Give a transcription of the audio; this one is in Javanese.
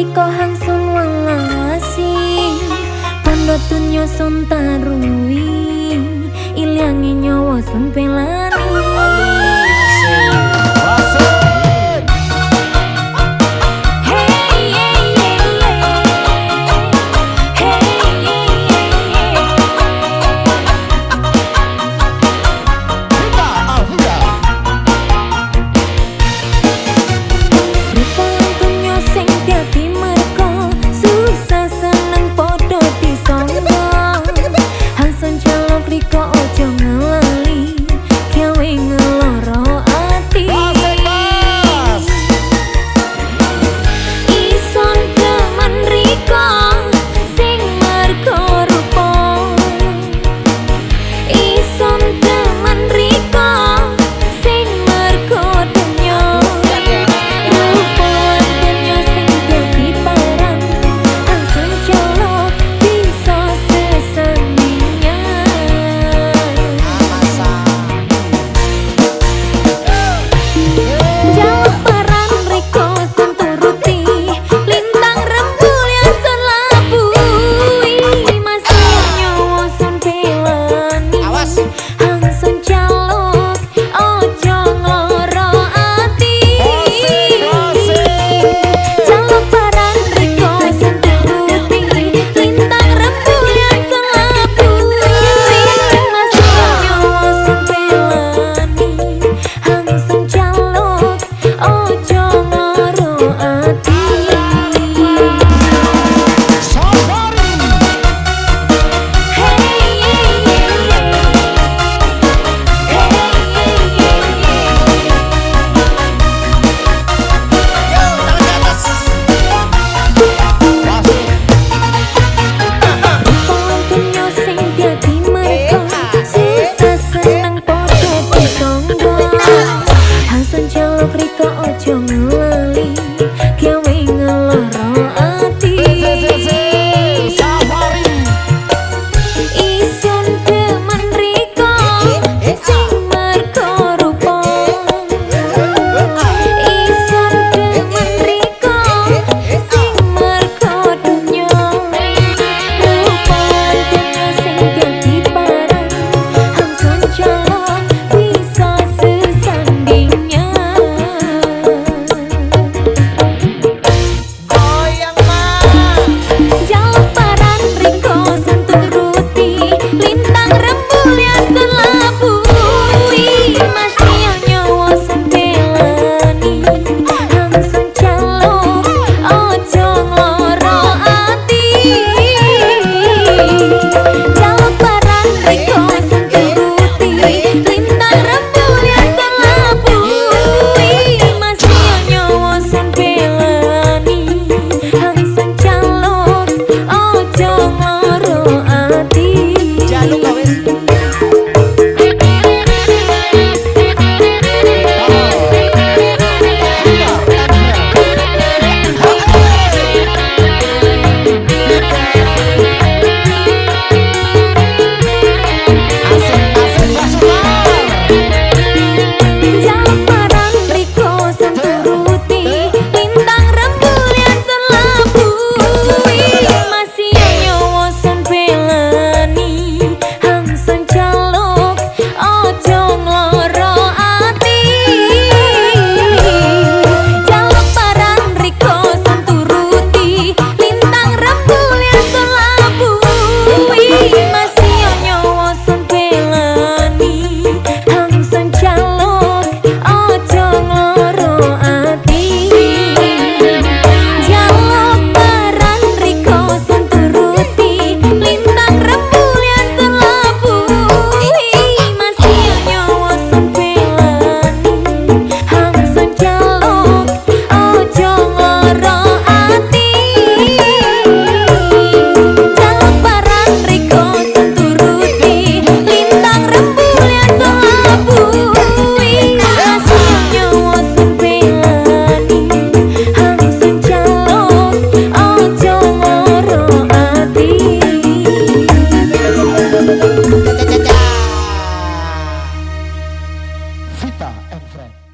Riko hangsung walasi Pandotun nyosun taruwi nyawa nyowosun pelasi Vita and Friend.